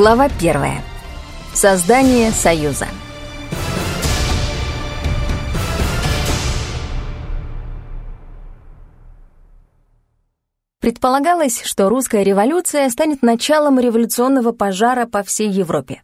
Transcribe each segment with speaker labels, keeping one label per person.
Speaker 1: Глава первая. Создание Союза. Предполагалось, что русская революция станет началом революционного пожара по всей Европе.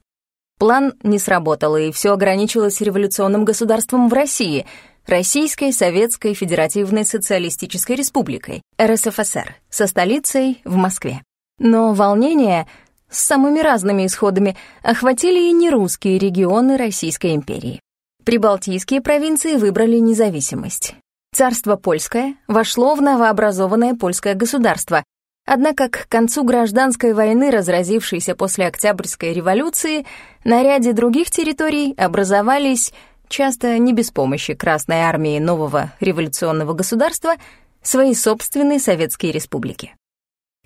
Speaker 1: План не сработал, и все ограничилось революционным государством в России — Российской Советской Федеративной Социалистической Республикой, РСФСР, со столицей в Москве. Но волнения с самыми разными исходами охватили и нерусские регионы Российской империи. Прибалтийские провинции выбрали независимость. Царство польское вошло в новообразованное польское государство, однако к концу гражданской войны, разразившейся после Октябрьской революции, на ряде других территорий образовались, часто не без помощи Красной армии нового революционного государства, свои собственные советские республики.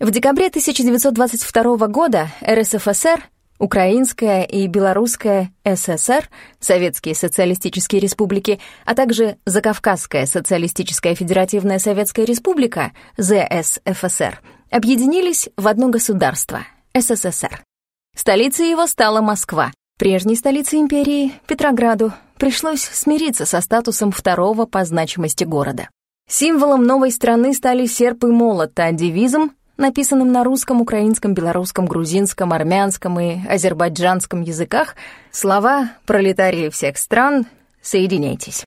Speaker 1: В декабре 1922 года РСФСР, Украинская и Белорусская ССР, Советские социалистические республики, а также Закавказская социалистическая федеративная Советская республика, ЗСФСР, объединились в одно государство — СССР. Столицей его стала Москва. Прежней столицей империи, Петрограду, пришлось смириться со статусом второго по значимости города. Символом новой страны стали серп и молот, а девизом написанным на русском, украинском, белорусском, грузинском, армянском и азербайджанском языках, слова «пролетарии всех стран, соединяйтесь».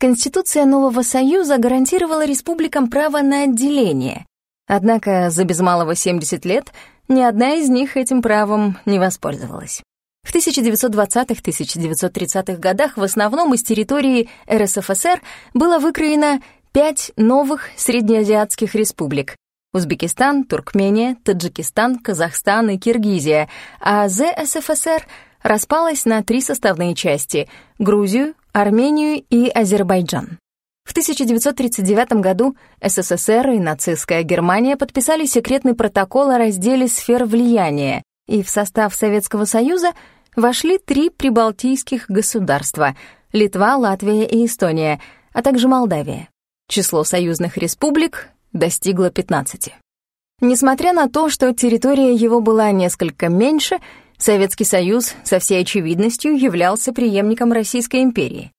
Speaker 1: Конституция нового союза гарантировала республикам право на отделение, однако за без малого 70 лет ни одна из них этим правом не воспользовалась. В 1920-1930-х годах в основном из территории РСФСР было выкроено пять новых среднеазиатских республик Узбекистан, Туркмения, Таджикистан, Казахстан и Киргизия, а ЗСФСР распалась на три составные части — Грузию, Армению и Азербайджан. В 1939 году СССР и нацистская Германия подписали секретный протокол о разделе сфер влияния, и в состав Советского Союза вошли три прибалтийских государства — Литва, Латвия и Эстония, а также Молдавия. Число союзных республик достигла 15. Несмотря на то, что территория его была несколько меньше, Советский Союз со всей очевидностью являлся преемником Российской империи.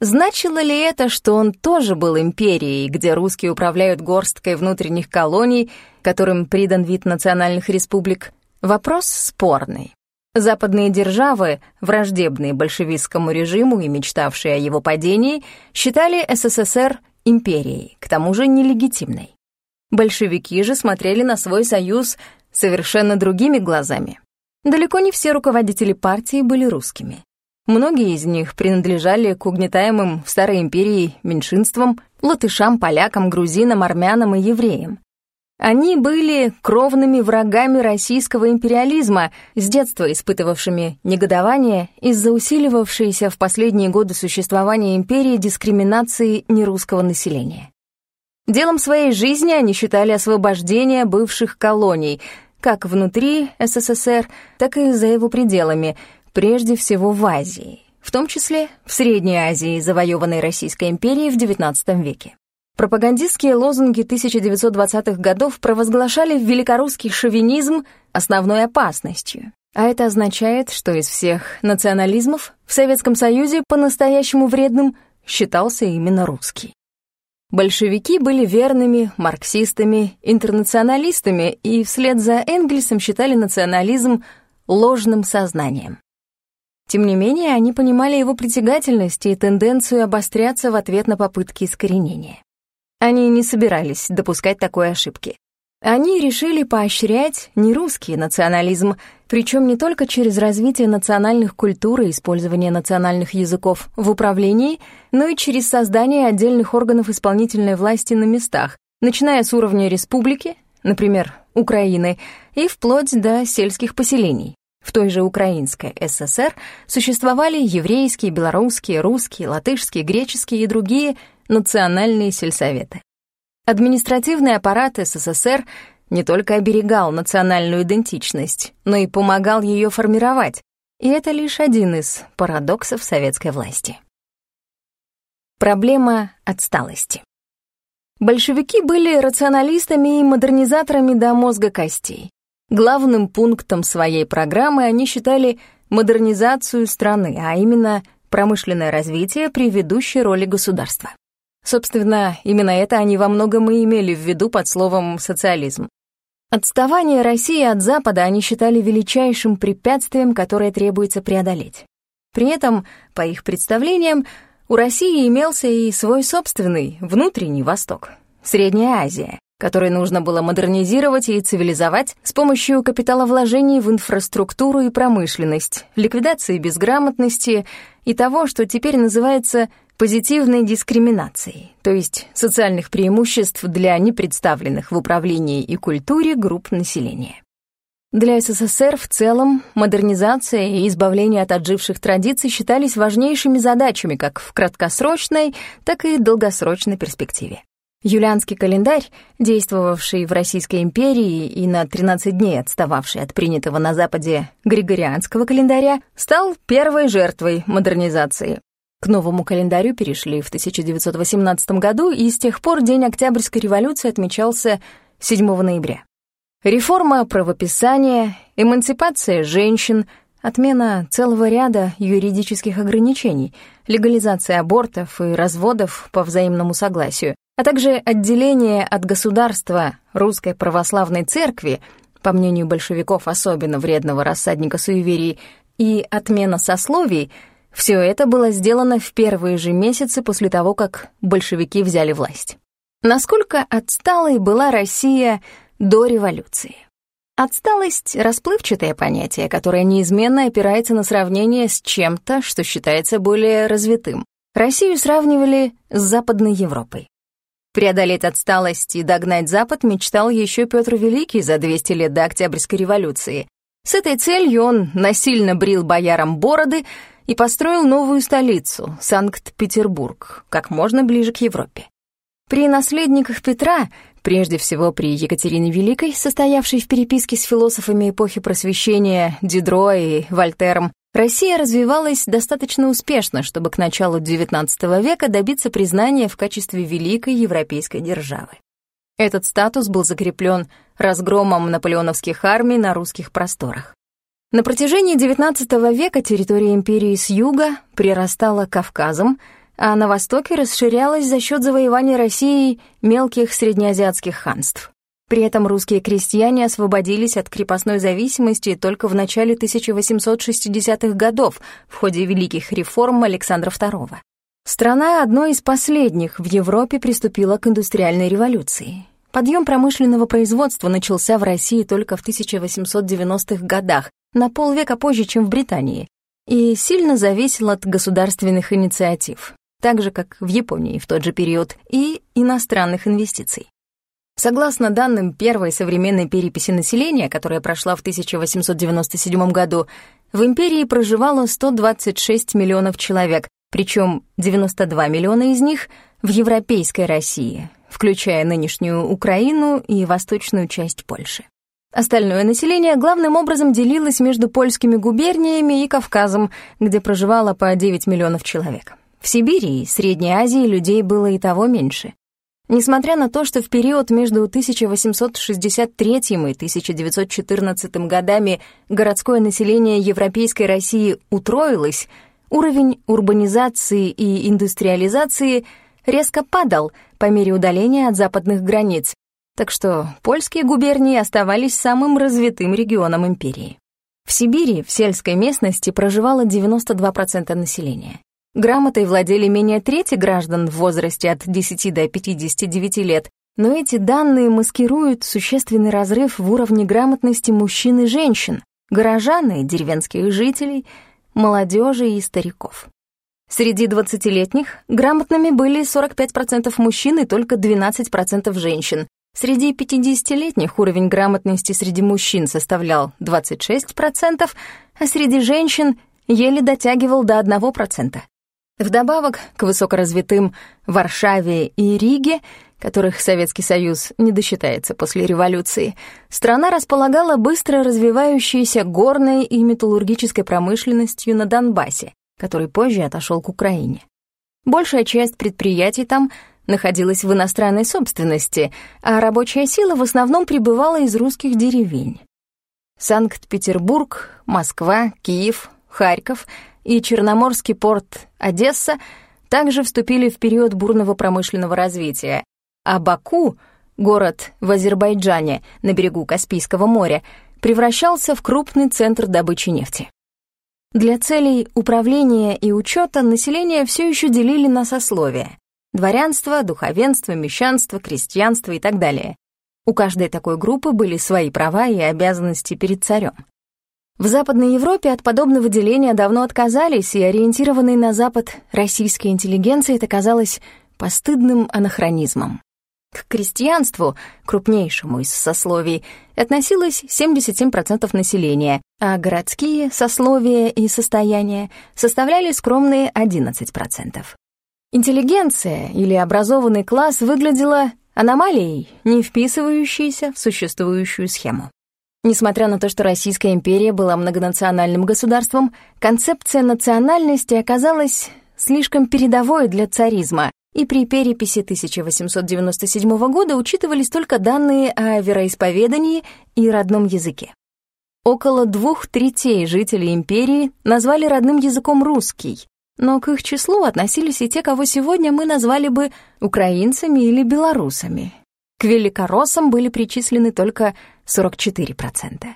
Speaker 1: Значило ли это, что он тоже был империей, где русские управляют горсткой внутренних колоний, которым придан вид национальных республик? Вопрос спорный. Западные державы, враждебные большевистскому режиму и мечтавшие о его падении, считали СССР империей, к тому же нелегитимной. Большевики же смотрели на свой союз совершенно другими глазами. Далеко не все руководители партии были русскими. Многие из них принадлежали к угнетаемым в Старой империи меньшинствам, латышам, полякам, грузинам, армянам и евреям. Они были кровными врагами российского империализма, с детства испытывавшими негодование из-за усиливавшейся в последние годы существования империи дискриминации нерусского населения. Делом своей жизни они считали освобождение бывших колоний, как внутри СССР, так и за его пределами, прежде всего в Азии, в том числе в Средней Азии, завоеванной Российской империей в XIX веке. Пропагандистские лозунги 1920-х годов провозглашали великорусский шовинизм основной опасностью. А это означает, что из всех национализмов в Советском Союзе по-настоящему вредным считался именно русский. Большевики были верными марксистами, интернационалистами и вслед за Энгельсом считали национализм ложным сознанием. Тем не менее, они понимали его притягательность и тенденцию обостряться в ответ на попытки искоренения. Они не собирались допускать такой ошибки. Они решили поощрять нерусский национализм, причем не только через развитие национальных культур и использование национальных языков в управлении, но и через создание отдельных органов исполнительной власти на местах, начиная с уровня республики, например, Украины, и вплоть до сельских поселений. В той же Украинской ССР существовали еврейские, белорусские, русские, латышские, греческие и другие национальные сельсоветы. Административный аппарат СССР не только оберегал национальную идентичность, но и помогал ее формировать, и это лишь один из парадоксов советской власти. Проблема отсталости. Большевики были рационалистами и модернизаторами до мозга костей. Главным пунктом своей программы они считали модернизацию страны, а именно промышленное развитие при ведущей роли государства. Собственно, именно это они во многом и имели в виду под словом «социализм». Отставание России от Запада они считали величайшим препятствием, которое требуется преодолеть. При этом, по их представлениям, у России имелся и свой собственный внутренний Восток, Средняя Азия, который нужно было модернизировать и цивилизовать с помощью капиталовложений в инфраструктуру и промышленность, ликвидации безграмотности и того, что теперь называется позитивной дискриминацией, то есть социальных преимуществ для непредставленных в управлении и культуре групп населения. Для СССР в целом модернизация и избавление от отживших традиций считались важнейшими задачами как в краткосрочной, так и долгосрочной перспективе. Юлианский календарь, действовавший в Российской империи и на 13 дней отстававший от принятого на Западе Григорианского календаря, стал первой жертвой модернизации. К новому календарю перешли в 1918 году, и с тех пор День Октябрьской революции отмечался 7 ноября. Реформа правописания, эмансипация женщин, отмена целого ряда юридических ограничений, легализация абортов и разводов по взаимному согласию, а также отделение от государства Русской Православной Церкви, по мнению большевиков особенно вредного рассадника суеверий, и отмена сословий — все это было сделано в первые же месяцы после того, как большевики взяли власть. Насколько отсталой была Россия до революции? Отсталость — расплывчатое понятие, которое неизменно опирается на сравнение с чем-то, что считается более развитым. Россию сравнивали с Западной Европой. Преодолеть отсталость и догнать Запад мечтал еще Петр Великий за 200 лет до Октябрьской революции. С этой целью он насильно брил боярам бороды и построил новую столицу, Санкт-Петербург, как можно ближе к Европе. При наследниках Петра, прежде всего при Екатерине Великой, состоявшей в переписке с философами эпохи Просвещения Дидро и Вольтером, Россия развивалась достаточно успешно, чтобы к началу XIX века добиться признания в качестве великой европейской державы. Этот статус был закреплен разгромом наполеоновских армий на русских просторах. На протяжении XIX века территория империи с юга прирастала Кавказом, а на востоке расширялась за счет завоевания Россией мелких среднеазиатских ханств. При этом русские крестьяне освободились от крепостной зависимости только в начале 1860-х годов в ходе великих реформ Александра II. Страна одной из последних в Европе приступила к индустриальной революции. Подъем промышленного производства начался в России только в 1890-х годах, на полвека позже, чем в Британии, и сильно зависел от государственных инициатив, так же, как в Японии в тот же период, и иностранных инвестиций. Согласно данным первой современной переписи населения, которая прошла в 1897 году, в империи проживало 126 миллионов человек, причем 92 миллиона из них в европейской России, включая нынешнюю Украину и восточную часть Польши. Остальное население главным образом делилось между польскими губерниями и Кавказом, где проживало по 9 миллионов человек. В Сибири и Средней Азии людей было и того меньше. Несмотря на то, что в период между 1863 и 1914 годами городское население Европейской России утроилось, уровень урбанизации и индустриализации резко падал по мере удаления от западных границ, так что польские губернии оставались самым развитым регионом империи. В Сибири, в сельской местности, проживало 92% населения. Грамотой владели менее трети граждан в возрасте от 10 до 59 лет, но эти данные маскируют существенный разрыв в уровне грамотности мужчин и женщин, горожан и деревенских жителей, молодежи и стариков. Среди 20-летних грамотными были 45% мужчин и только 12% женщин. Среди 50-летних уровень грамотности среди мужчин составлял 26%, а среди женщин еле дотягивал до 1%. Вдобавок к высокоразвитым Варшаве и Риге, которых Советский Союз не досчитается после революции, страна располагала быстро развивающейся горной и металлургической промышленностью на Донбассе, который позже отошел к Украине. Большая часть предприятий там находилась в иностранной собственности, а рабочая сила в основном прибывала из русских деревень. Санкт-Петербург, Москва, Киев, Харьков и Черноморский порт Одесса также вступили в период бурного промышленного развития, а Баку, город в Азербайджане на берегу Каспийского моря, превращался в крупный центр добычи нефти. Для целей управления и учета население все еще делили на сословия — дворянство, духовенство, мещанство, крестьянство и так далее. У каждой такой группы были свои права и обязанности перед царем. В Западной Европе от подобного деления давно отказались, и ориентированной на Запад российской интеллигенции это казалось постыдным анахронизмом. К крестьянству, крупнейшему из сословий, относилось 77% населения, а городские сословия и состояния составляли скромные 11%. Интеллигенция или образованный класс выглядела аномалией, не вписывающейся в существующую схему. Несмотря на то, что Российская империя была многонациональным государством, концепция национальности оказалась слишком передовой для царизма, и при переписи 1897 года учитывались только данные о вероисповедании и родном языке. Около двух третей жителей империи назвали родным языком русский, но к их числу относились и те, кого сегодня мы назвали бы украинцами или белорусами. К великороссам были причислены только 44%.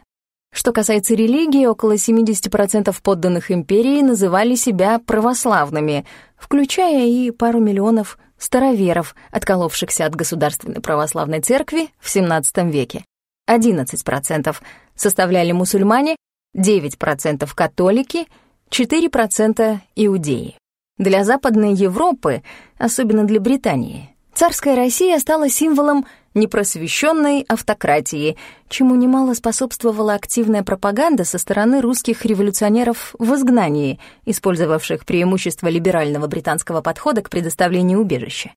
Speaker 1: Что касается религии, около 70% подданных империи называли себя православными, включая и пару миллионов староверов, отколовшихся от государственной православной церкви в XVII веке. 11% составляли мусульмане, 9% католики — 4% иудеи. Для Западной Европы, особенно для Британии, царская Россия стала символом непросвещенной автократии, чему немало способствовала активная пропаганда со стороны русских революционеров в изгнании, использовавших преимущество либерального британского подхода к предоставлению убежища.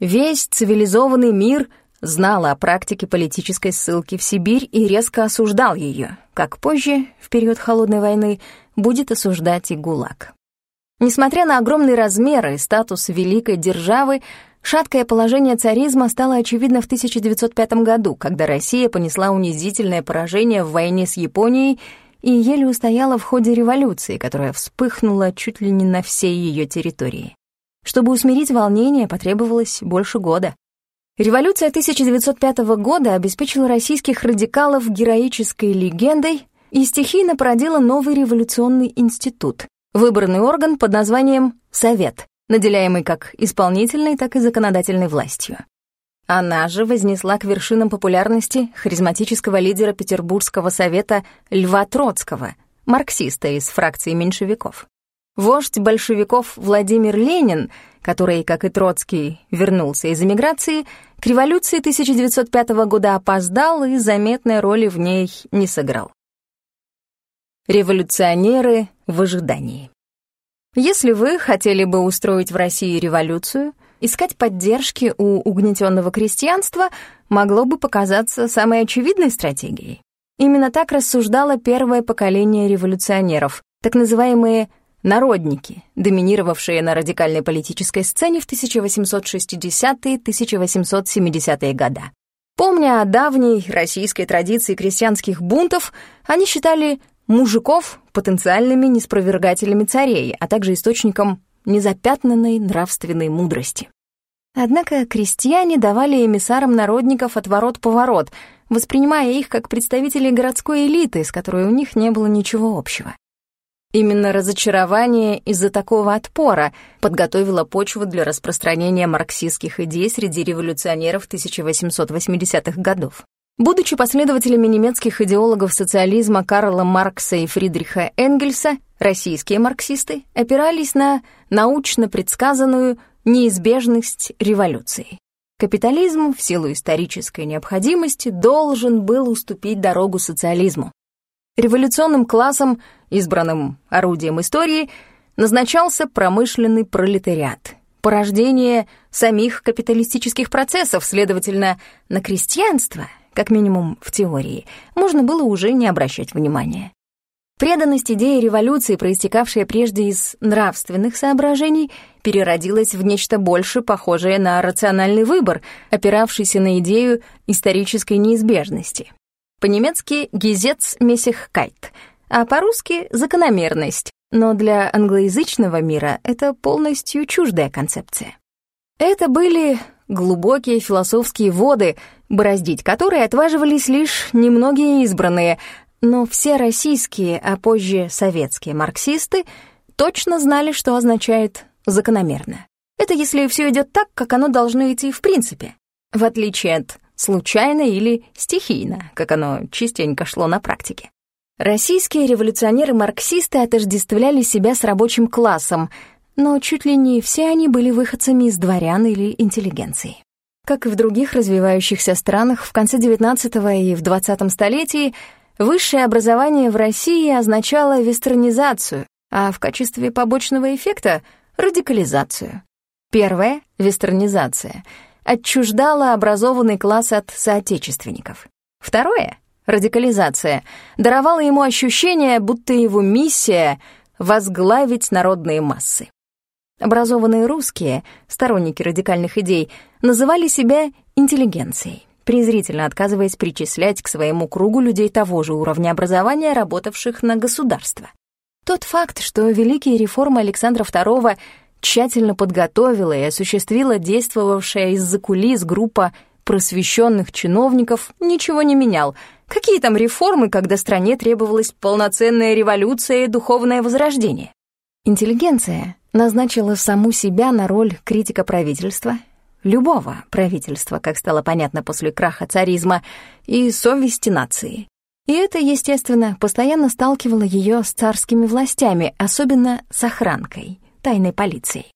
Speaker 1: Весь цивилизованный мир знал о практике политической ссылки в Сибирь и резко осуждал ее, как позже, в период Холодной войны, будет осуждать и ГУЛАГ. Несмотря на огромные размеры и статус великой державы, шаткое положение царизма стало очевидно в 1905 году, когда Россия понесла унизительное поражение в войне с Японией и еле устояла в ходе революции, которая вспыхнула чуть ли не на всей ее территории. Чтобы усмирить волнение, потребовалось больше года. Революция 1905 года обеспечила российских радикалов героической легендой, и стихийно породила новый революционный институт, выбранный орган под названием «Совет», наделяемый как исполнительной, так и законодательной властью. Она же вознесла к вершинам популярности харизматического лидера Петербургского совета Льва Троцкого, марксиста из фракции меньшевиков. Вождь большевиков Владимир Ленин, который, как и Троцкий, вернулся из эмиграции, к революции 1905 года опоздал и заметной роли в ней не сыграл. Революционеры в ожидании. Если вы хотели бы устроить в России революцию, искать поддержки у угнетенного крестьянства могло бы показаться самой очевидной стратегией. Именно так рассуждало первое поколение революционеров, так называемые народники, доминировавшие на радикальной политической сцене в 1860-1870-е годы. Помня о давней российской традиции крестьянских бунтов, они считали мужиков потенциальными неспровергателями царей, а также источником незапятнанной нравственной мудрости. Однако крестьяне давали эмиссарам народников отворот-поворот, воспринимая их как представителей городской элиты, с которой у них не было ничего общего. Именно разочарование из-за такого отпора подготовило почву для распространения марксистских идей среди революционеров 1880-х годов. Будучи последователями немецких идеологов социализма Карла Маркса и Фридриха Энгельса, российские марксисты опирались на научно предсказанную неизбежность революции. Капитализм в силу исторической необходимости должен был уступить дорогу социализму. Революционным классом, избранным орудием истории, назначался промышленный пролетариат, порождение самих капиталистических процессов, следовательно, на крестьянство — как минимум в теории, можно было уже не обращать внимания. Преданность идеи революции, проистекавшая прежде из нравственных соображений, переродилась в нечто больше похожее на рациональный выбор, опиравшийся на идею исторической неизбежности. по-немецки «Гезец-Мессихкайт», а по-русски «закономерность», но для англоязычного мира это полностью чуждая концепция. Это были глубокие философские воды, бороздить которые отваживались лишь немногие избранные, но все российские, а позже советские марксисты точно знали, что означает «закономерно». Это если все идет так, как оно должно идти в принципе, в отличие от случайно или стихийно, как оно частенько шло на практике. Российские революционеры-марксисты отождествляли себя с рабочим классом, но чуть ли не все они были выходцами из дворян или интеллигенции. Как и в других развивающихся странах, в конце XIX и в XX столетии высшее образование в России означало вестернизацию, а в качестве побочного эффекта — радикализацию. Первое — вестернизация — отчуждала образованный класс от соотечественников. Второе — радикализация — даровала ему ощущение, будто его миссия — возглавить народные массы. Образованные русские, сторонники радикальных идей, называли себя интеллигенцией, презрительно отказываясь причислять к своему кругу людей того же уровня образования, работавших на государство. Тот факт, что великие реформы Александра II тщательно подготовила и осуществила действовавшая из-за кулис группа просвещенных чиновников, ничего не менял. Какие там реформы, когда стране требовалась полноценная революция и духовное возрождение? Интеллигенция назначила саму себя на роль критика правительства, любого правительства, как стало понятно после краха царизма, и совести нации. И это, естественно, постоянно сталкивало ее с царскими властями, особенно с охранкой, тайной полицией.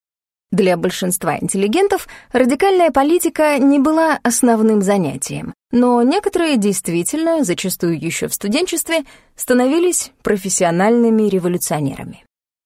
Speaker 1: Для большинства интеллигентов радикальная политика не была основным занятием, но некоторые действительно, зачастую еще в студенчестве, становились профессиональными революционерами.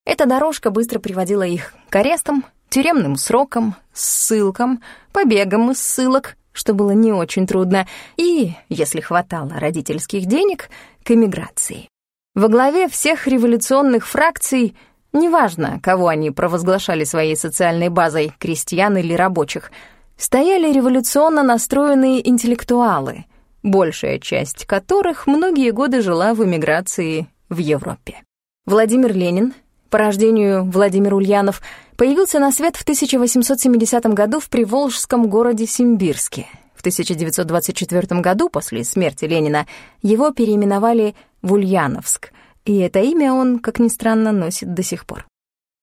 Speaker 1: Эта дорожка быстро приводила их к арестам, тюремным срокам, ссылкам, побегам из ссылок, что было не очень трудно, и, если хватало родительских денег, к эмиграции. Во главе всех революционных фракций, неважно, кого они провозглашали своей социальной базой, крестьян или рабочих, стояли революционно настроенные интеллектуалы, большая часть которых многие годы жила в эмиграции в Европе. Владимир Ленин — по рождению Владимир Ульянов, появился на свет в 1870 году в приволжском городе Симбирске. В 1924 году, после смерти Ленина, его переименовали в Ульяновск, и это имя он, как ни странно, носит до сих пор.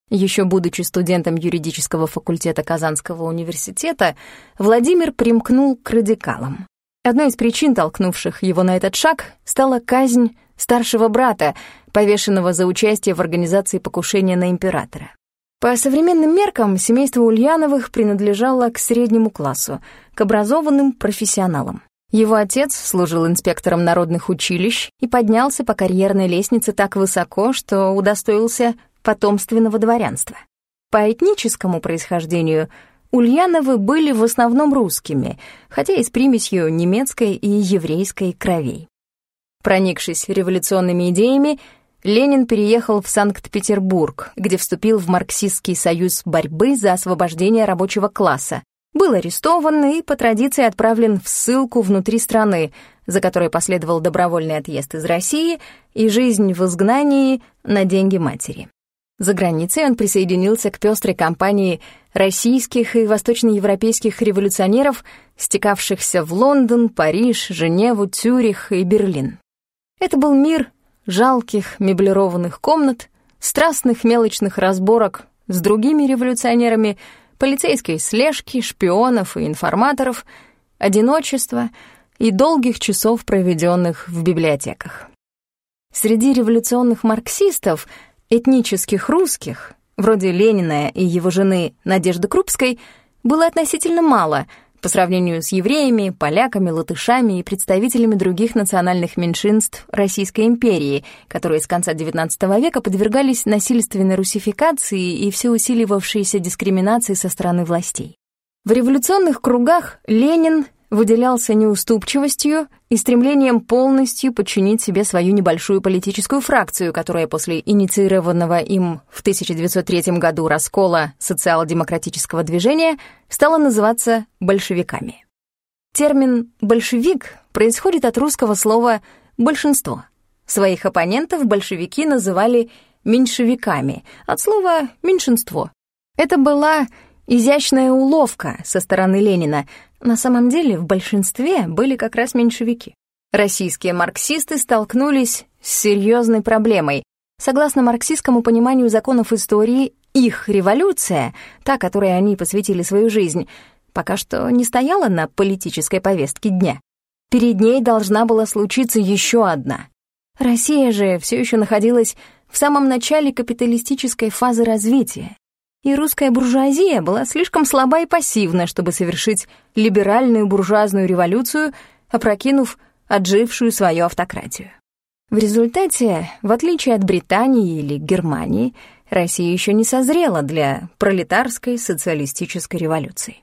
Speaker 1: Еще будучи студентом юридического факультета Казанского университета, Владимир примкнул к радикалам. Одной из причин, толкнувших его на этот шаг, стала казнь старшего брата, повешенного за участие в организации покушения на императора. По современным меркам семейство Ульяновых принадлежало к среднему классу, к образованным профессионалам. Его отец служил инспектором народных училищ и поднялся по карьерной лестнице так высоко, что удостоился потомственного дворянства. По этническому происхождению Ульяновы были в основном русскими, хотя и с примесью немецкой и еврейской кровей. Проникшись революционными идеями, Ленин переехал в Санкт-Петербург, где вступил в марксистский союз борьбы за освобождение рабочего класса. Был арестован и по традиции отправлен в ссылку внутри страны, за которой последовал добровольный отъезд из России и жизнь в изгнании на деньги матери. За границей он присоединился к пестрой компании российских и восточноевропейских революционеров, стекавшихся в Лондон, Париж, Женеву, Цюрих и Берлин. Это был мир жалких меблированных комнат, страстных мелочных разборок с другими революционерами, полицейской слежки, шпионов и информаторов, одиночества и долгих часов, проведенных в библиотеках. Среди революционных марксистов, этнических русских, вроде Ленина и его жены Надежды Крупской, было относительно мало — по сравнению с евреями, поляками, латышами и представителями других национальных меньшинств Российской империи, которые с конца XIX века подвергались насильственной русификации и всеусиливавшейся дискриминации со стороны властей. В революционных кругах Ленин выделялся неуступчивостью и стремлением полностью подчинить себе свою небольшую политическую фракцию, которая после инициированного им в 1903 году раскола социал-демократического движения стала называться большевиками. Термин «большевик» происходит от русского слова «большинство». Своих оппонентов большевики называли меньшевиками, от слова «меньшинство». Это была изящная уловка со стороны Ленина. На самом деле в большинстве были как раз меньшевики. Российские марксисты столкнулись с серьезной проблемой. Согласно марксистскому пониманию законов истории, их революция, та, которой они посвятили свою жизнь, пока что не стояла на политической повестке дня. Перед ней должна была случиться еще одна. Россия же все еще находилась в самом начале капиталистической фазы развития, и русская буржуазия была слишком слаба и пассивна, чтобы совершить либеральную буржуазную революцию, опрокинув отжившую свою автократию. В результате, в отличие от Британии или Германии, Россия еще не созрела для пролетарской социалистической революции.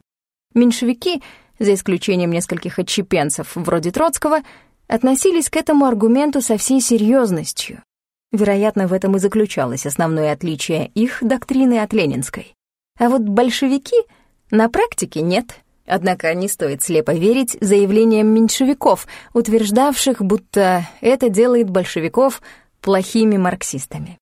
Speaker 1: Меньшевики, за исключением нескольких отщепенцев вроде Троцкого, относились к этому аргументу со всей серьезностью. Вероятно, в этом и заключалось основное отличие их доктрины от ленинской. А вот большевики на практике нет. Однако не стоит слепо верить заявлениям меньшевиков, утверждавших, будто это делает большевиков плохими марксистами.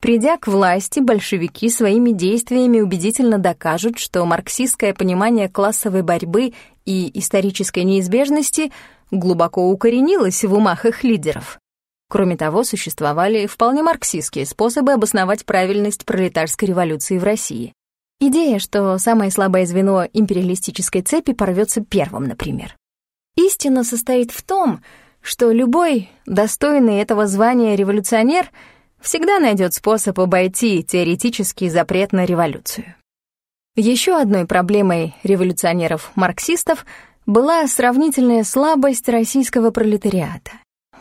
Speaker 1: Придя к власти, большевики своими действиями убедительно докажут, что марксистское понимание классовой борьбы и исторической неизбежности глубоко укоренилось в умах их лидеров. Кроме того, существовали вполне марксистские способы обосновать правильность пролетарской революции в России. Идея, что самое слабое звено империалистической цепи порвется первым, например. Истина состоит в том, что любой достойный этого звания революционер — всегда найдет способ обойти теоретический запрет на революцию. Еще одной проблемой революционеров-марксистов была сравнительная слабость российского пролетариата.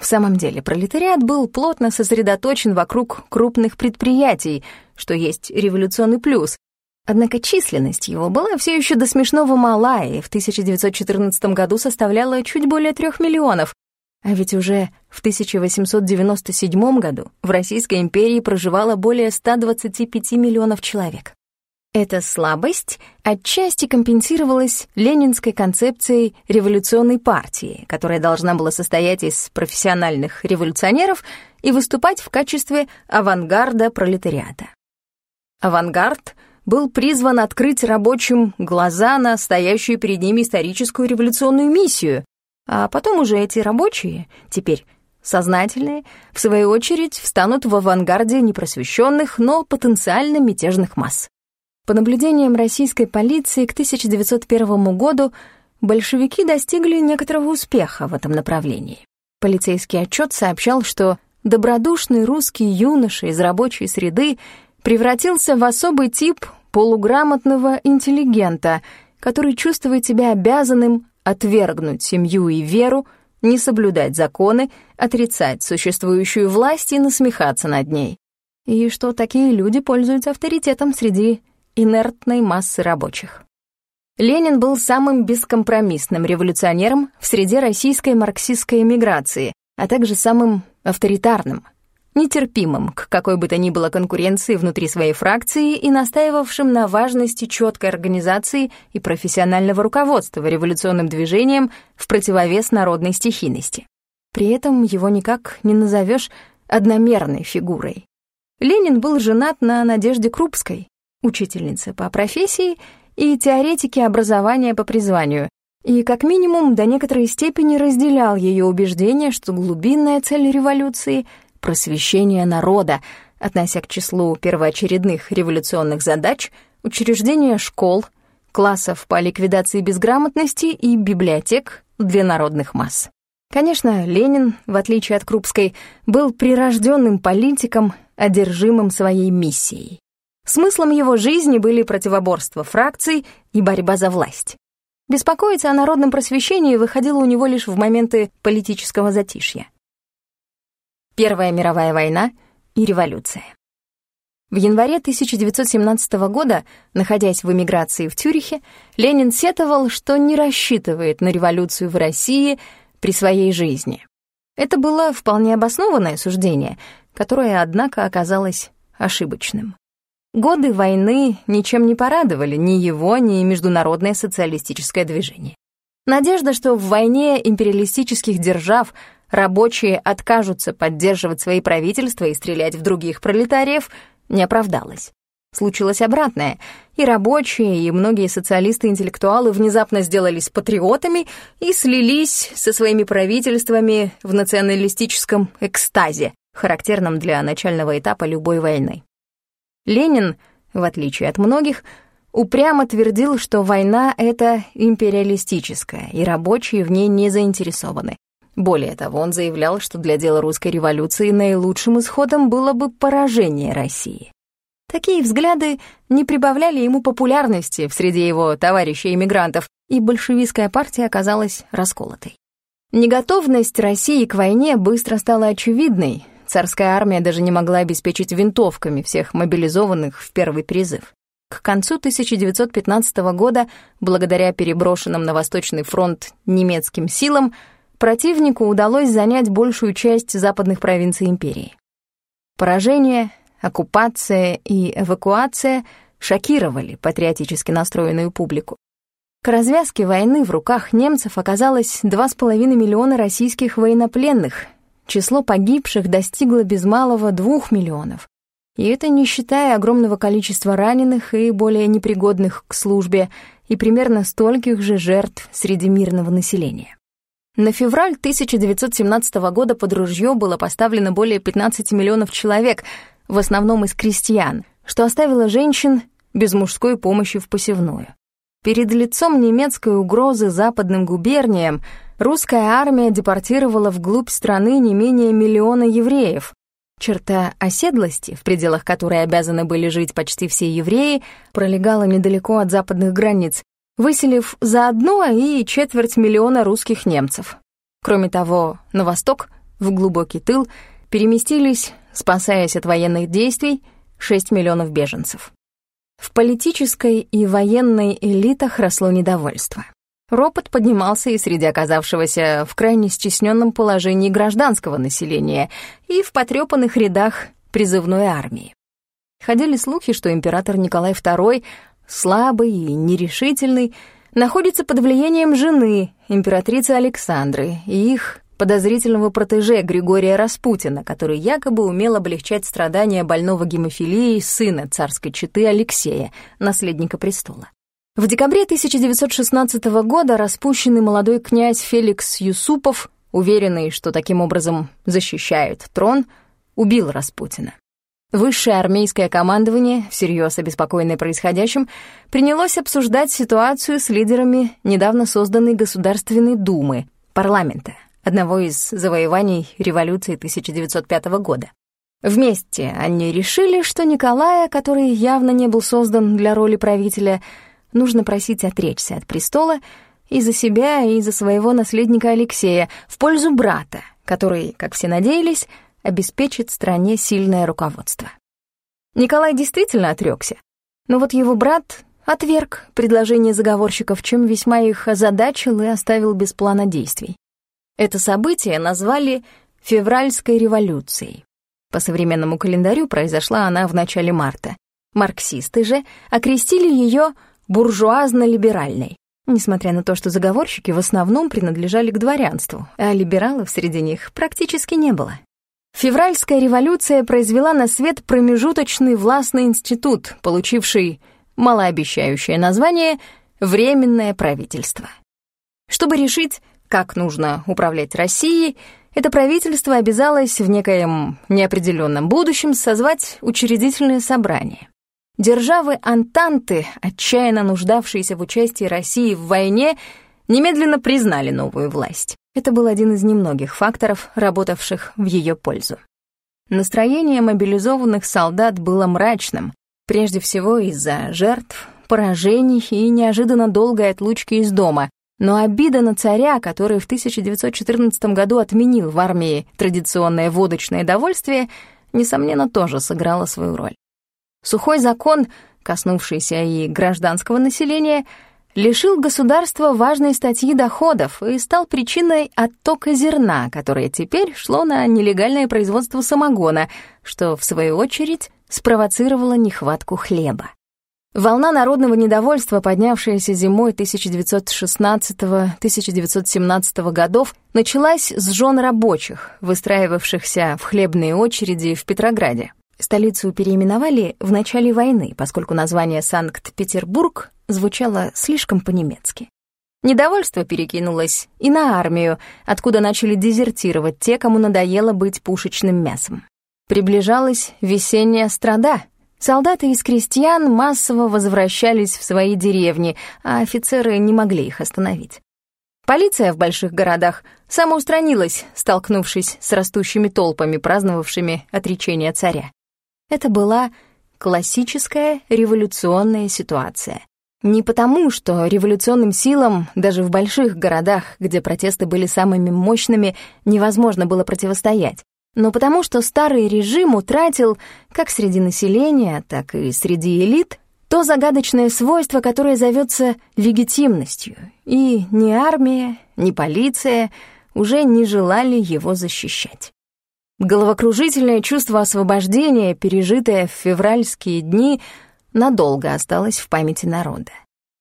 Speaker 1: В самом деле, пролетариат был плотно сосредоточен вокруг крупных предприятий, что есть революционный плюс. Однако численность его была все еще до смешного мала и в 1914 году составляла чуть более трех миллионов, а ведь уже в 1897 году в Российской империи проживало более 125 миллионов человек. Эта слабость отчасти компенсировалась ленинской концепцией революционной партии, которая должна была состоять из профессиональных революционеров и выступать в качестве авангарда пролетариата. Авангард был призван открыть рабочим глаза на стоящую перед ними историческую революционную миссию, а потом уже эти рабочие, теперь сознательные, в свою очередь встанут в авангарде непросвещенных, но потенциально мятежных масс. По наблюдениям российской полиции к 1901 году большевики достигли некоторого успеха в этом направлении. Полицейский отчет сообщал, что добродушный русский юноша из рабочей среды превратился в особый тип полуграмотного интеллигента, который чувствует себя обязанным отвергнуть семью и веру, не соблюдать законы, отрицать существующую власть и насмехаться над ней. И что такие люди пользуются авторитетом среди инертной массы рабочих. Ленин был самым бескомпромиссным революционером в среде российской марксистской эмиграции, а также самым авторитарным — нетерпимым к какой бы то ни было конкуренции внутри своей фракции и настаивавшим на важности четкой организации и профессионального руководства революционным движением в противовес народной стихийности. При этом его никак не назовешь одномерной фигурой. Ленин был женат на Надежде Крупской, учительнице по профессии и теоретике образования по призванию, и как минимум до некоторой степени разделял ее убеждение, что глубинная цель революции просвещения народа, относя к числу первоочередных революционных задач учреждение школ, классов по ликвидации безграмотности и библиотек для народных масс. Конечно, Ленин, в отличие от Крупской, был прирожденным политиком, одержимым своей миссией. Смыслом его жизни были противоборство фракций и борьба за власть. Беспокоиться о народном просвещении выходило у него лишь в моменты политического затишья. Первая мировая война и революция. В январе 1917 года, находясь в эмиграции в Тюрихе, Ленин сетовал, что не рассчитывает на революцию в России при своей жизни. Это было вполне обоснованное суждение, которое, однако, оказалось ошибочным. Годы войны ничем не порадовали ни его, ни международное социалистическое движение. Надежда, что в войне империалистических держав рабочие откажутся поддерживать свои правительства и стрелять в других пролетариев, не оправдалась. Случилось обратное, и рабочие, и многие социалисты-интеллектуалы внезапно сделались патриотами и слились со своими правительствами в националистическом экстазе, характерном для начального этапа любой войны. Ленин, в отличие от многих, упрямо твердил, что война — это империалистическая, и рабочие в ней не заинтересованы. Более того, он заявлял, что для дела русской революции наилучшим исходом было бы поражение России. Такие взгляды не прибавляли ему популярности в среде его товарищей-эмигрантов, и большевистская партия оказалась расколотой. Неготовность России к войне быстро стала очевидной. Царская армия даже не могла обеспечить винтовками всех мобилизованных в первый призыв. К концу 1915 года, благодаря переброшенным на Восточный фронт немецким силам, противнику удалось занять большую часть западных провинций империи. Поражение, оккупация и эвакуация шокировали патриотически настроенную публику. К развязке войны в руках немцев оказалось 2,5 миллиона российских военнопленных. Число погибших достигло без малого 2 миллионов. И это не считая огромного количества раненых и более непригодных к службе, и примерно стольких же жертв среди мирного населения. На февраль 1917 года под ружье было поставлено более 15 миллионов человек, в основном из крестьян, что оставило женщин без мужской помощи в посевную. Перед лицом немецкой угрозы западным губерниям русская армия депортировала вглубь страны не менее миллиона евреев, Черта оседлости, в пределах которой обязаны были жить почти все евреи, пролегала недалеко от западных границ, выселив заодно и четверть миллиона русских немцев. Кроме того, на восток, в глубокий тыл, переместились, спасаясь от военных действий, 6 миллионов беженцев. В политической и военной элитах росло недовольство. Ропот поднимался и среди оказавшегося в крайне стесненном положении гражданского населения и в потрепанных рядах призывной армии. Ходили слухи, что император Николай II, слабый и нерешительный, находится под влиянием жены, императрицы Александры, и их подозрительного протеже Григория Распутина, который якобы умел облегчать страдания больного гемофилией сына царской четы Алексея, наследника престола. В декабре 1916 года распущенный молодой князь Феликс Юсупов, уверенный, что таким образом защищает трон, убил Распутина. Высшее армейское командование, всерьез обеспокоенное происходящим, принялось обсуждать ситуацию с лидерами недавно созданной Государственной Думы, парламента, одного из завоеваний революции 1905 года. Вместе они решили, что Николая, который явно не был создан для роли правителя, нужно просить отречься от престола и за себя, и за своего наследника Алексея в пользу брата, который, как все надеялись, обеспечит стране сильное руководство. Николай действительно отрекся, но вот его брат отверг предложение заговорщиков, чем весьма их озадачил и оставил без плана действий. Это событие назвали «Февральской революцией». По современному календарю произошла она в начале марта. Марксисты же окрестили ее буржуазно-либеральной, несмотря на то, что заговорщики в основном принадлежали к дворянству, а либералов среди них практически не было. Февральская революция произвела на свет промежуточный властный институт, получивший малообещающее название «Временное правительство». Чтобы решить, как нужно управлять Россией, это правительство обязалось в некоем неопределенном будущем созвать учредительное собрание. Державы Антанты, отчаянно нуждавшиеся в участии России в войне, немедленно признали новую власть. Это был один из немногих факторов, работавших в ее пользу. Настроение мобилизованных солдат было мрачным, прежде всего из-за жертв, поражений и неожиданно долгой отлучки из дома, но обида на царя, который в 1914 году отменил в армии традиционное водочное довольствие, несомненно, тоже сыграла свою роль. Сухой закон, коснувшийся и гражданского населения, лишил государства важной статьи доходов и стал причиной оттока зерна, которое теперь шло на нелегальное производство самогона, что, в свою очередь, спровоцировало нехватку хлеба. Волна народного недовольства, поднявшаяся зимой 1916-1917 годов, началась с жен рабочих, выстраивавшихся в хлебные очереди в Петрограде. Столицу переименовали в начале войны, поскольку название Санкт-Петербург звучало слишком по-немецки. Недовольство перекинулось и на армию, откуда начали дезертировать те, кому надоело быть пушечным мясом. Приближалась весенняя страда, Солдаты из крестьян массово возвращались в свои деревни, а офицеры не могли их остановить. Полиция в больших городах самоустранилась, столкнувшись с растущими толпами, праздновавшими отречение царя. Это была классическая революционная ситуация. Не потому, что революционным силам даже в больших городах, где протесты были самыми мощными, невозможно было противостоять но потому что старый режим утратил, как среди населения, так и среди элит, то загадочное свойство, которое зовется легитимностью, и ни армия, ни полиция уже не желали его защищать. Головокружительное чувство освобождения, пережитое в февральские дни, надолго осталось в памяти народа.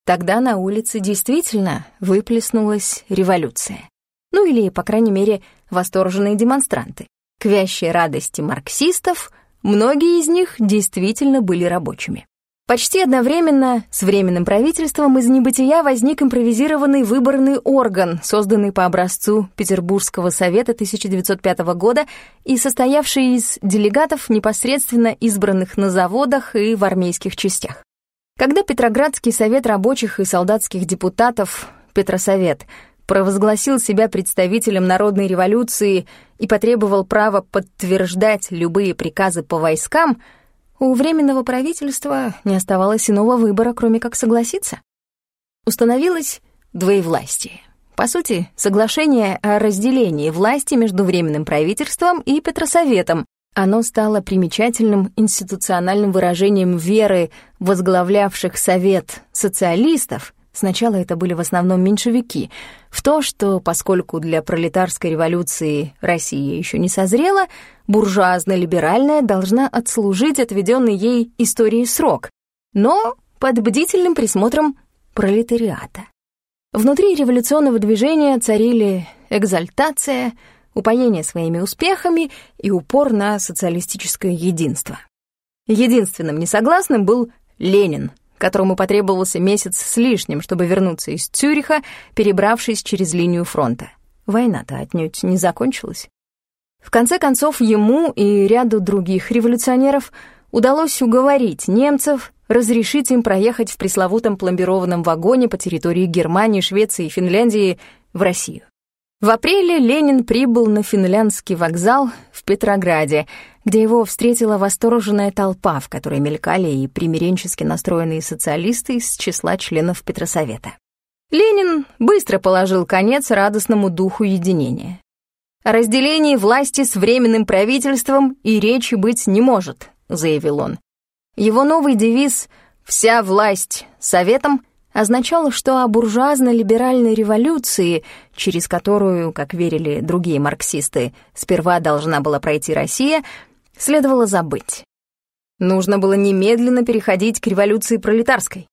Speaker 1: Тогда на улице действительно выплеснулась революция. Ну или, по крайней мере, восторженные демонстранты. К вящей радости марксистов, многие из них действительно были рабочими. Почти одновременно с Временным правительством из небытия возник импровизированный выборный орган, созданный по образцу Петербургского совета 1905 года и состоявший из делегатов, непосредственно избранных на заводах и в армейских частях. Когда Петроградский совет рабочих и солдатских депутатов, Петросовет, провозгласил себя представителем народной революции и потребовал права подтверждать любые приказы по войскам, у Временного правительства не оставалось иного выбора, кроме как согласиться. Установилось двоевластие. По сути, соглашение о разделении власти между Временным правительством и Петросоветом. Оно стало примечательным институциональным выражением веры возглавлявших Совет социалистов — Сначала это были в основном меньшевики. В то, что, поскольку для пролетарской революции Россия еще не созрела, буржуазно-либеральная должна отслужить отведенный ей истории срок, но под бдительным присмотром пролетариата. Внутри революционного движения царили экзальтация, упоение своими успехами и упор на социалистическое единство. Единственным несогласным был Ленин, которому потребовался месяц с лишним, чтобы вернуться из Цюриха, перебравшись через линию фронта. Война-то отнюдь не закончилась. В конце концов, ему и ряду других революционеров удалось уговорить немцев разрешить им проехать в пресловутом пломбированном вагоне по территории Германии, Швеции и Финляндии в Россию. В апреле Ленин прибыл на финляндский вокзал в Петрограде, где его встретила восторженная толпа, в которой мелькали и примиренчески настроенные социалисты из числа членов Петросовета. Ленин быстро положил конец радостному духу единения. «О разделении власти с временным правительством и речи быть не может», — заявил он. Его новый девиз «Вся власть советом» означало, что о буржуазно-либеральной революции, через которую, как верили другие марксисты, сперва должна была пройти Россия, следовало забыть. Нужно было немедленно переходить к революции пролетарской.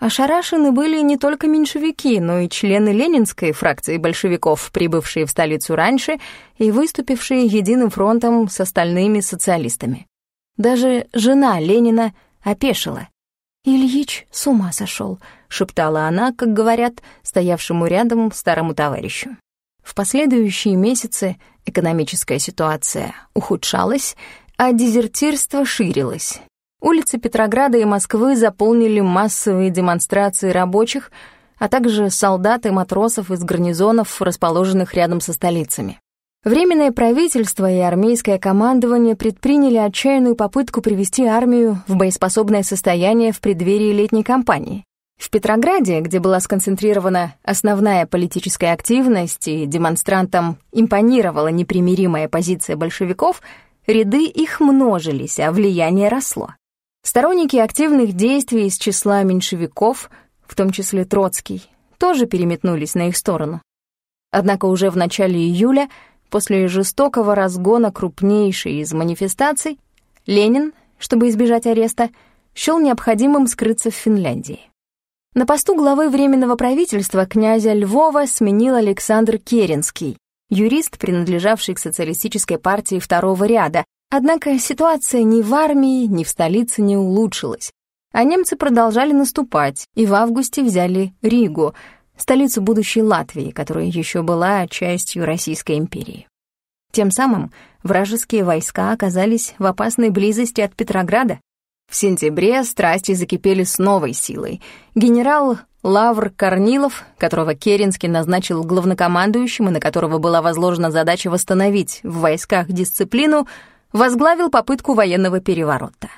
Speaker 1: Ошарашены были не только меньшевики, но и члены ленинской фракции большевиков, прибывшие в столицу раньше и выступившие единым фронтом с остальными социалистами. Даже жена Ленина опешила. «Ильич с ума сошел», — шептала она, как говорят, стоявшему рядом старому товарищу. В последующие месяцы экономическая ситуация ухудшалась, а дезертирство ширилось. Улицы Петрограда и Москвы заполнили массовые демонстрации рабочих, а также солдат и матросов из гарнизонов, расположенных рядом со столицами. Временное правительство и армейское командование предприняли отчаянную попытку привести армию в боеспособное состояние в преддверии летней кампании. В Петрограде, где была сконцентрирована основная политическая активность и демонстрантам импонировала непримиримая позиция большевиков, ряды их множились, а влияние росло. Сторонники активных действий из числа меньшевиков, в том числе Троцкий, тоже переметнулись на их сторону. Однако уже в начале июля – После жестокого разгона крупнейшей из манифестаций Ленин, чтобы избежать ареста, счел необходимым скрыться в Финляндии. На посту главы Временного правительства князя Львова сменил Александр Керенский, юрист, принадлежавший к социалистической партии второго ряда, однако ситуация ни в армии, ни в столице не улучшилась. А немцы продолжали наступать и в августе взяли Ригу, столицу будущей Латвии, которая еще была частью Российской империи. Тем самым вражеские войска оказались в опасной близости от Петрограда. В сентябре страсти закипели с новой силой. Генерал Лавр Корнилов, которого Керенский назначил главнокомандующим и на которого была возложена задача восстановить в войсках дисциплину, возглавил попытку военного переворота.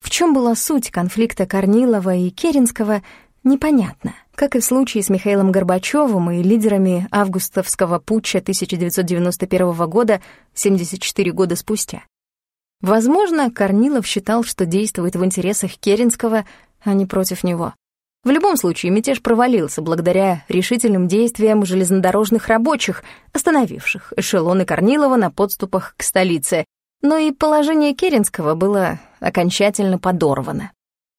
Speaker 1: В чем была суть конфликта Корнилова и Керенского, непонятно, как и в случае с Михаилом Горбачевым и лидерами августовского путча 1991 года 74 года спустя. Возможно, Корнилов считал, что действует в интересах Керенского, а не против него. В любом случае, мятеж провалился благодаря решительным действиям железнодорожных рабочих, остановивших эшелоны Корнилова на подступах к столице, но и положение Керенского было окончательно подорвано.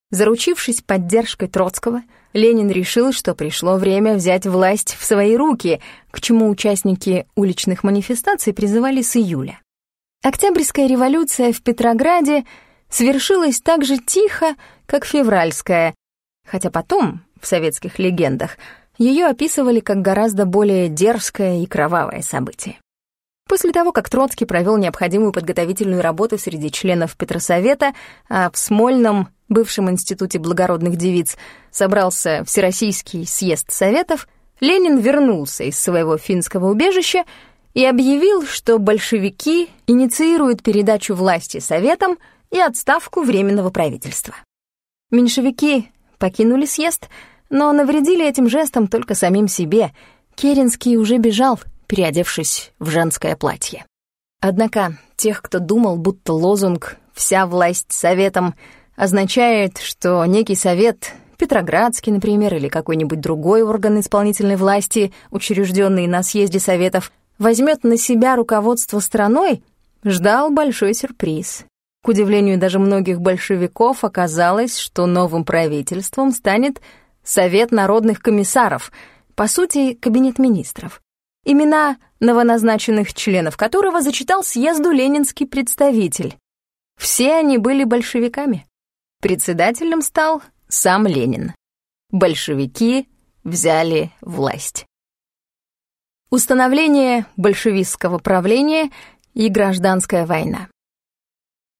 Speaker 1: Заручившись поддержкой Троцкого, Ленин решил, что пришло время взять власть в свои руки, к чему участники уличных манифестаций призывали с июля. Октябрьская революция в Петрограде свершилась так же тихо, как февральская, хотя потом, в советских легендах, ее описывали как гораздо более дерзкое и кровавое событие. После того, как Троцкий провел необходимую подготовительную работу среди членов Петросовета, а в Смольном, бывшем институте благородных девиц, собрался Всероссийский съезд Советов, Ленин вернулся из своего финского убежища и объявил, что большевики инициируют передачу власти Советам и отставку Временного правительства. Меньшевики покинули съезд, но навредили этим жестом только самим себе. Керенский уже бежал, переодевшись в женское платье. Однако тех, кто думал, будто лозунг «вся власть советом» означает, что некий совет, Петроградский, например, или какой-нибудь другой орган исполнительной власти, учрежденный на съезде советов, возьмет на себя руководство страной, ждал большой сюрприз. К удивлению даже многих большевиков оказалось, что новым правительством станет Совет народных комиссаров, по сути, кабинет министров имена новоназначенных членов которого зачитал съезду ленинский представитель. Все они были большевиками. Председателем стал сам Ленин. Большевики взяли власть. Установление большевистского правления и гражданская война.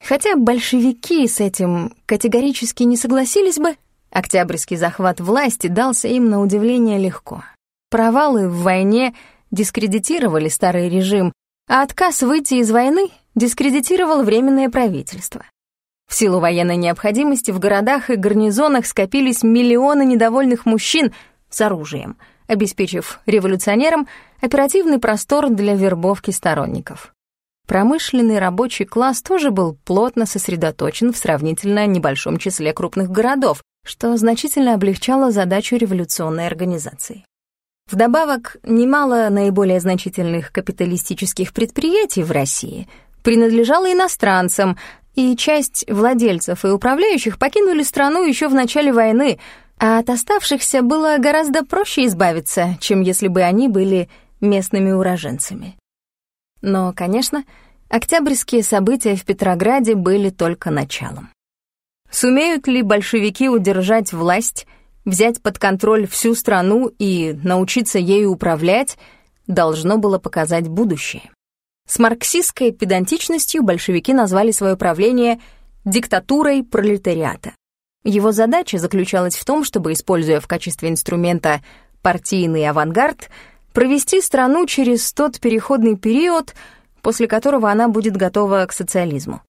Speaker 1: Хотя большевики с этим категорически не согласились бы, октябрьский захват власти дался им на удивление легко. Провалы в войне — дискредитировали старый режим, а отказ выйти из войны дискредитировал Временное правительство. В силу военной необходимости в городах и гарнизонах скопились миллионы недовольных мужчин с оружием, обеспечив революционерам оперативный простор для вербовки сторонников. Промышленный рабочий класс тоже был плотно сосредоточен в сравнительно небольшом числе крупных городов, что значительно облегчало задачу революционной организации. Вдобавок, немало наиболее значительных капиталистических предприятий в России принадлежало иностранцам, и часть владельцев и управляющих покинули страну еще в начале войны, а от оставшихся было гораздо проще избавиться, чем если бы они были местными уроженцами. Но, конечно, октябрьские события в Петрограде были только началом. Сумеют ли большевики удержать власть взять под контроль всю страну и научиться ею управлять должно было показать будущее. С марксистской педантичностью большевики назвали свое правление диктатурой пролетариата. Его задача заключалась в том, чтобы, используя в качестве инструмента партийный авангард, провести страну через тот переходный период, после которого она будет готова к социализму.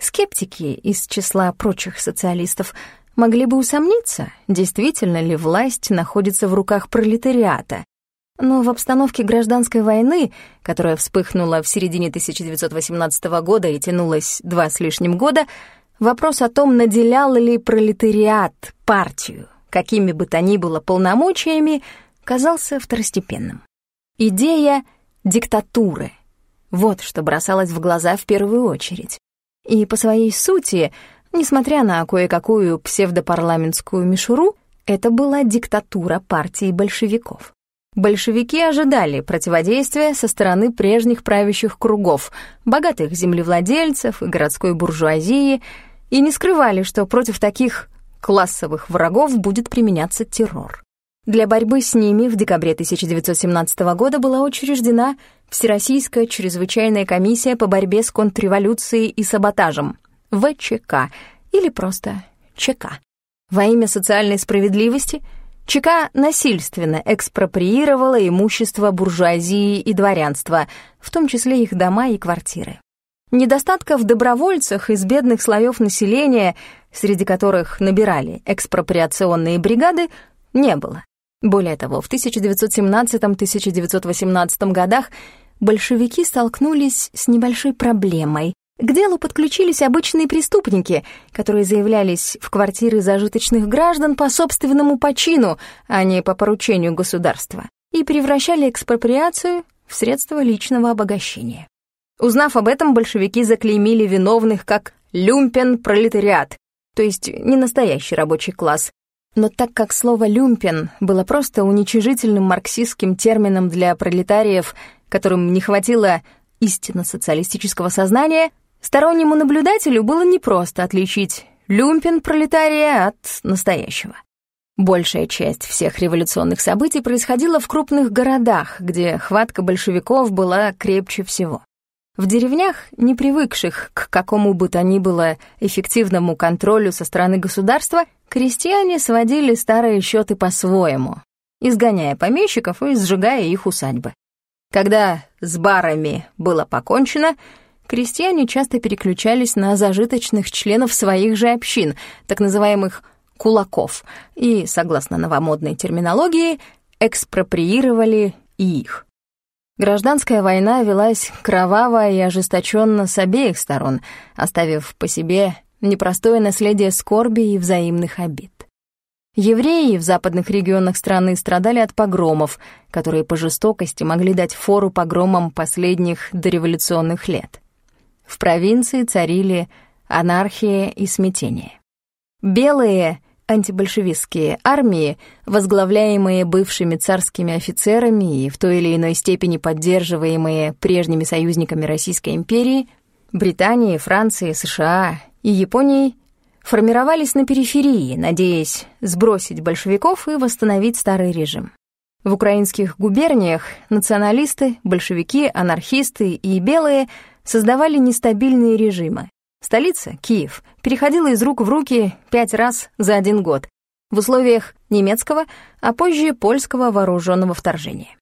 Speaker 1: Скептики из числа прочих социалистов могли бы усомниться, действительно ли власть находится в руках пролетариата. Но в обстановке гражданской войны, которая вспыхнула в середине 1918 года и тянулась два с лишним года, вопрос о том, наделял ли пролетариат партию, какими бы то ни было полномочиями, казался второстепенным. Идея диктатуры — вот что бросалось в глаза в первую очередь. И по своей сути Несмотря на кое-какую псевдопарламентскую мишуру, это была диктатура партии большевиков. Большевики ожидали противодействия со стороны прежних правящих кругов, богатых землевладельцев и городской буржуазии, и не скрывали, что против таких классовых врагов будет применяться террор. Для борьбы с ними в декабре 1917 года была учреждена Всероссийская чрезвычайная комиссия по борьбе с контрреволюцией и саботажем, ВЧК, или просто ЧК. Во имя социальной справедливости ЧК насильственно экспроприировала имущество буржуазии и дворянства, в том числе их дома и квартиры. Недостатка в добровольцах из бедных слоев населения, среди которых набирали экспроприационные бригады, не было. Более того, в 1917-1918 годах большевики столкнулись с небольшой проблемой. К делу подключились обычные преступники, которые заявлялись в квартиры зажиточных граждан по собственному почину, а не по поручению государства, и превращали экспроприацию в средство личного обогащения. Узнав об этом, большевики заклеймили виновных как «люмпен-пролетариат», то есть не настоящий рабочий класс. Но так как слово «люмпен» было просто уничижительным марксистским термином для пролетариев, которым не хватило истинно социалистического сознания, стороннему наблюдателю было непросто отличить люмпен-пролетария от настоящего. Большая часть всех революционных событий происходила в крупных городах, где хватка большевиков была крепче всего. В деревнях, не привыкших к какому бы то ни было эффективному контролю со стороны государства, крестьяне сводили старые счеты по-своему, изгоняя помещиков и сжигая их усадьбы. Когда с барами было покончено, крестьяне часто переключались на зажиточных членов своих же общин, так называемых «кулаков», и, согласно новомодной терминологии, экспроприировали и их. Гражданская война велась кроваво и ожесточенно с обеих сторон, оставив по себе непростое наследие скорби и взаимных обид. Евреи в западных регионах страны страдали от погромов, которые по жестокости могли дать фору погромам последних дореволюционных лет. В провинции царили анархия и смятение. Белые антибольшевистские армии, возглавляемые бывшими царскими офицерами и в той или иной степени поддерживаемые прежними союзниками Российской империи, Британии, Франции, США и Японией, формировались на периферии, надеясь сбросить большевиков и восстановить старый режим. В украинских губерниях националисты, большевики, анархисты и белые создавали нестабильные режимы, Столица, Киев, переходила из рук в руки пять раз за один год в условиях немецкого, а позже польского вооруженного вторжения.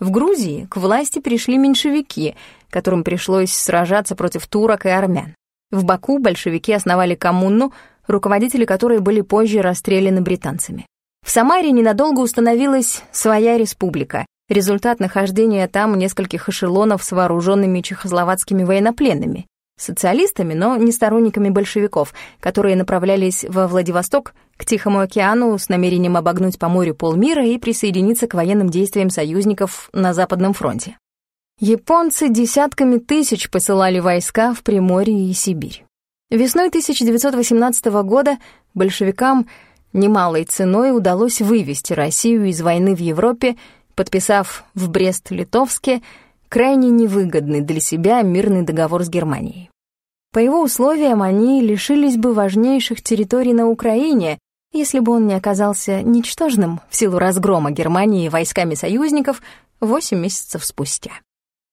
Speaker 1: В Грузии к власти пришли меньшевики, которым пришлось сражаться против турок и армян. В Баку большевики основали коммуну, руководители которой были позже расстреляны британцами. В Самаре ненадолго установилась своя республика, результат нахождения там нескольких эшелонов с вооруженными чехословацкими военнопленными социалистами, но не сторонниками большевиков, которые направлялись во Владивосток к Тихому океану с намерением обогнуть по морю полмира и присоединиться к военным действиям союзников на Западном фронте. Японцы десятками тысяч посылали войска в Приморье и Сибирь. Весной 1918 года большевикам немалой ценой удалось вывести Россию из войны в Европе, подписав в Брест-Литовске крайне невыгодный для себя мирный договор с Германией. По его условиям они лишились бы важнейших территорий на Украине, если бы он не оказался ничтожным в силу разгрома Германии войсками союзников 8 месяцев спустя.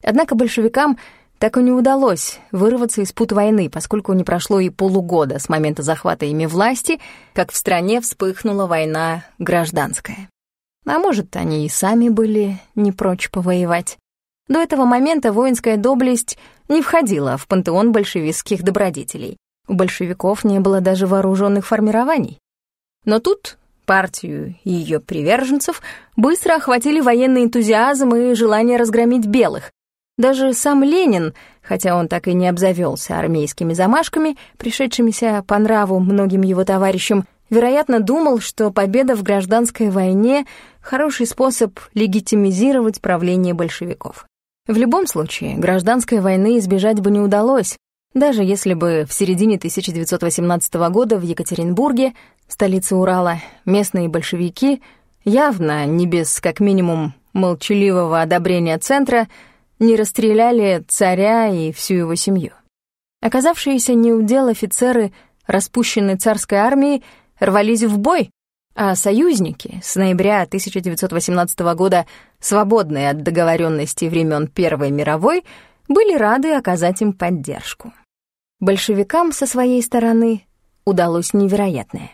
Speaker 1: Однако большевикам так и не удалось вырваться из пут войны, поскольку не прошло и полугода с момента захвата ими власти, как в стране вспыхнула война гражданская. А может, они и сами были не прочь повоевать. До этого момента воинская доблесть не входила в пантеон большевистских добродетелей. У большевиков не было даже вооруженных формирований. Но тут партию и ее приверженцев быстро охватили военный энтузиазм и желание разгромить белых. Даже сам Ленин, хотя он так и не обзавелся армейскими замашками, пришедшимися по нраву многим его товарищам, вероятно, думал, что победа в гражданской войне — хороший способ легитимизировать правление большевиков. В любом случае, гражданской войны избежать бы не удалось, Даже если бы в середине 1918 года в Екатеринбурге, столице Урала, местные большевики, явно не без как минимум молчаливого одобрения центра, не расстреляли царя и всю его семью. Оказавшиеся неудел офицеры распущенной царской армии рвались в бой, а союзники с ноября 1918 года, свободные от договоренности времен Первой мировой, были рады оказать им поддержку. Большевикам со своей стороны удалось невероятное.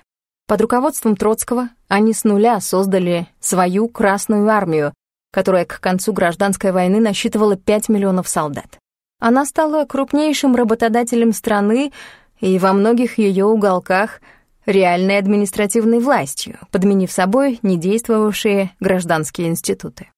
Speaker 1: Под руководством Троцкого они с нуля создали свою Красную армию, которая к концу гражданской войны насчитывала 5 миллионов солдат. Она стала крупнейшим работодателем страны и во многих ее уголках реальной административной властью, подменив собой недействовавшие гражданские институты.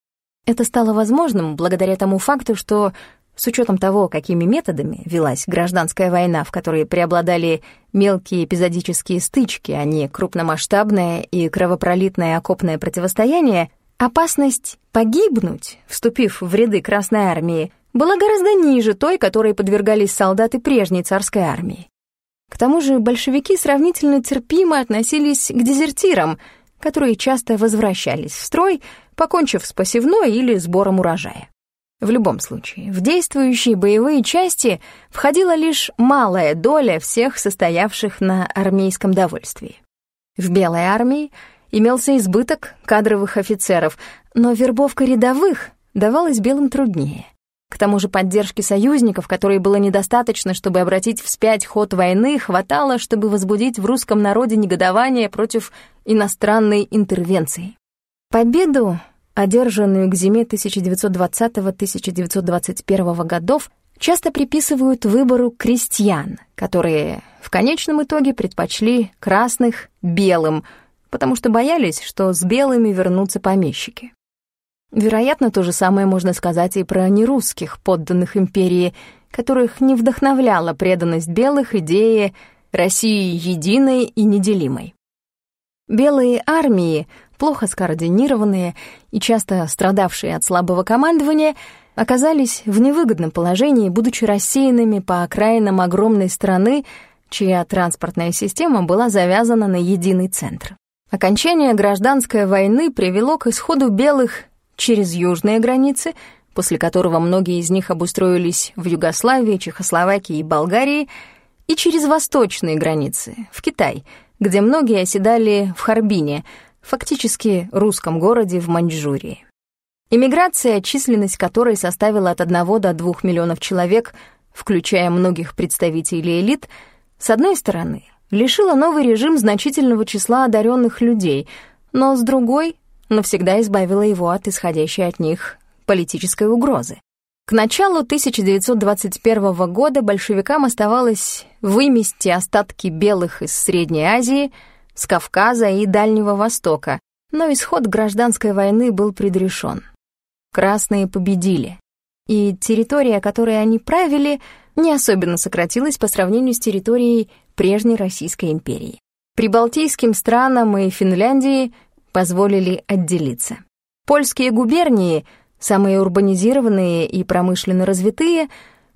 Speaker 1: Это стало возможным благодаря тому факту, что с учетом того, какими методами велась гражданская война, в которой преобладали мелкие эпизодические стычки, а не крупномасштабное и кровопролитное окопное противостояние, опасность погибнуть, вступив в ряды Красной Армии, была гораздо ниже той, которой подвергались солдаты прежней царской армии. К тому же большевики сравнительно терпимо относились к дезертирам, которые часто возвращались в строй, покончив с посевной или сбором урожая. В любом случае, в действующие боевые части входила лишь малая доля всех состоявших на армейском довольствии. В Белой армии имелся избыток кадровых офицеров, но вербовка рядовых давалась белым труднее. К тому же поддержки союзников, которой было недостаточно, чтобы обратить вспять ход войны, хватало, чтобы возбудить в русском народе негодование против иностранной интервенции. Победу, одержанную к зиме 1920-1921 годов, часто приписывают выбору крестьян, которые в конечном итоге предпочли красных белым, потому что боялись, что с белыми вернутся помещики. Вероятно, то же самое можно сказать и про нерусских подданных империи, которых не вдохновляла преданность белых идее России единой и неделимой. Белые армии, плохо скоординированные и часто страдавшие от слабого командования, оказались в невыгодном положении, будучи рассеянными по окраинам огромной страны, чья транспортная система была завязана на единый центр. Окончание гражданской войны привело к исходу белых через южные границы, после которого многие из них обустроились в Югославии, Чехословакии и Болгарии, и через восточные границы, в Китай, где многие оседали в Харбине, фактически русском городе в Маньчжурии. Иммиграция, численность которой составила от 1 до 2 миллионов человек, включая многих представителей элит, с одной стороны, лишила новый режим значительного числа одаренных людей, но с другой навсегда избавила его от исходящей от них политической угрозы. К началу 1921 года большевикам оставалось вымести остатки белых из Средней Азии, с Кавказа и Дальнего Востока, но исход гражданской войны был предрешен. Красные победили, и территория, которой они правили, не особенно сократилась по сравнению с территорией прежней Российской империи. Прибалтийским странам и Финляндии позволили отделиться. Польские губернии, самые урбанизированные и промышленно развитые,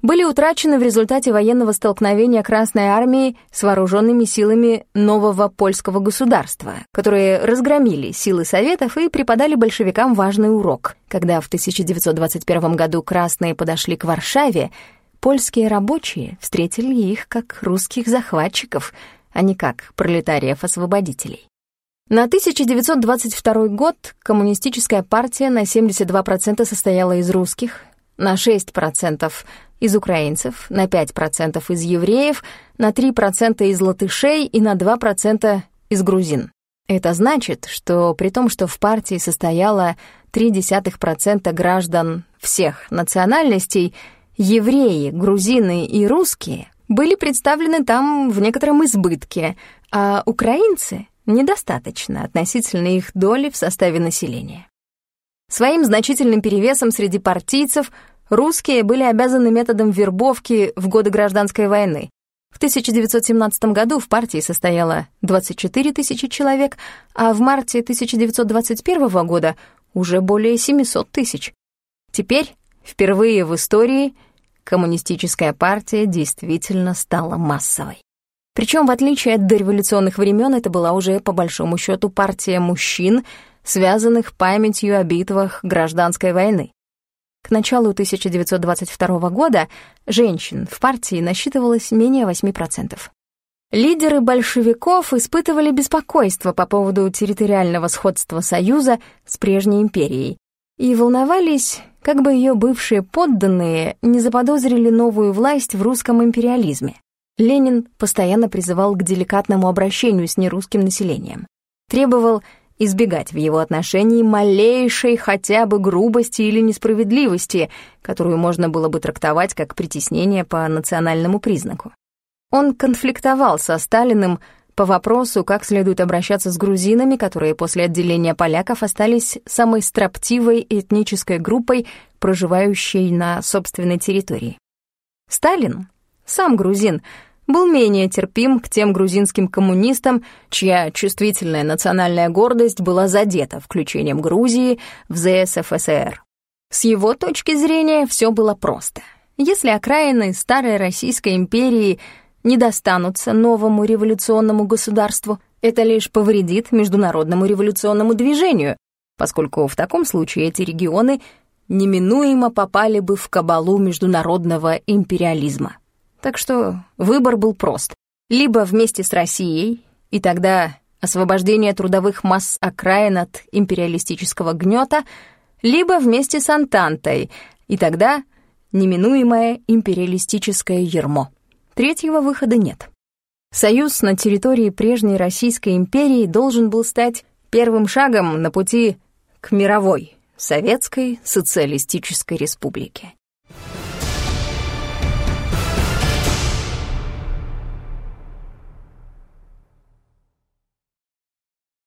Speaker 1: были утрачены в результате военного столкновения Красной Армии с вооруженными силами нового польского государства, которые разгромили силы Советов и преподали большевикам важный урок. Когда в 1921 году красные подошли к Варшаве, польские рабочие встретили их как русских захватчиков, а не как пролетариев-освободителей. На 1922 год коммунистическая партия на 72% состояла из русских, на 6% из украинцев, на 5% из евреев, на 3% из латышей и на 2% из грузин. Это значит, что при том, что в партии состояло 0,3% граждан всех национальностей, евреи, грузины и русские были представлены там в некотором избытке, а украинцы недостаточно относительно их доли в составе населения. Своим значительным перевесом среди партийцев русские были обязаны методом вербовки в годы гражданской войны. В 1917 году в партии состояло 24 тысячи человек, а в марте 1921 года уже более 700 тысяч. Теперь, впервые в истории, коммунистическая партия действительно стала массовой. Причем, в отличие от дореволюционных времен, это была уже, по большому счету, партия мужчин, связанных памятью о битвах гражданской войны. К началу 1922 года женщин в партии насчитывалось менее 8%. Лидеры большевиков испытывали беспокойство по поводу территориального сходства Союза с прежней империей и волновались, как бы ее бывшие подданные не заподозрили новую власть в русском империализме. Ленин постоянно призывал к деликатному обращению с нерусским населением. Требовал избегать в его отношении малейшей хотя бы грубости или несправедливости, которую можно было бы трактовать как притеснение по национальному признаку. Он конфликтовал со Сталиным по вопросу, как следует обращаться с грузинами, которые после отделения поляков остались самой строптивой этнической группой, проживающей на собственной территории. Сталин, сам грузин, был менее терпим к тем грузинским коммунистам, чья чувствительная национальная гордость была задета включением Грузии в ЗСФСР. С его точки зрения все было просто. Если окраины старой Российской империи не достанутся новому революционному государству, это лишь повредит международному революционному движению, поскольку в таком случае эти регионы неминуемо попали бы в кабалу международного империализма. Так что выбор был прост. Либо вместе с Россией, и тогда освобождение трудовых масс окраин от империалистического гнета, либо вместе с Антантой, и тогда неминуемое империалистическое ермо. Третьего выхода нет. Союз на территории прежней Российской империи должен был стать первым шагом на пути к мировой Советской Социалистической Республике.